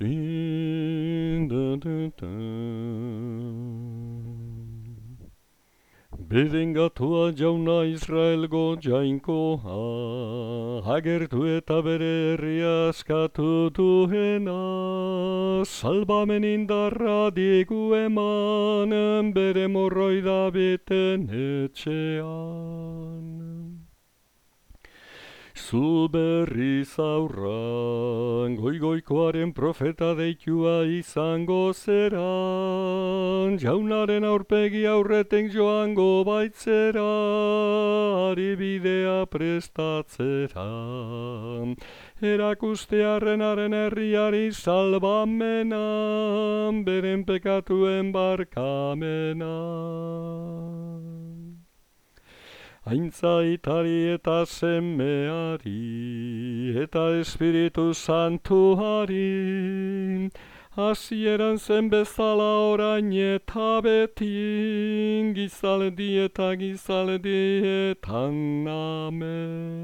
Din, dun, dun, dun. Beren gatua jauna Israelgo jainkoa, agertu eta bere herria askatu duena, salbamen indarra digu eman, bere morroi da beten etxean. Zu berri zauran, goigoikoaren profeta deitua izango zeran, jaunaren aurpegi aurreten joango baitzera, ari bidea prestatzera. Erakustearen herriari salbamenan, beren pekatuen barkamenan. Aintzaitari eta semeari eta espiritu santuari Hasieran zen bezala orain eta beti Gizaldi eta gizaldietan amen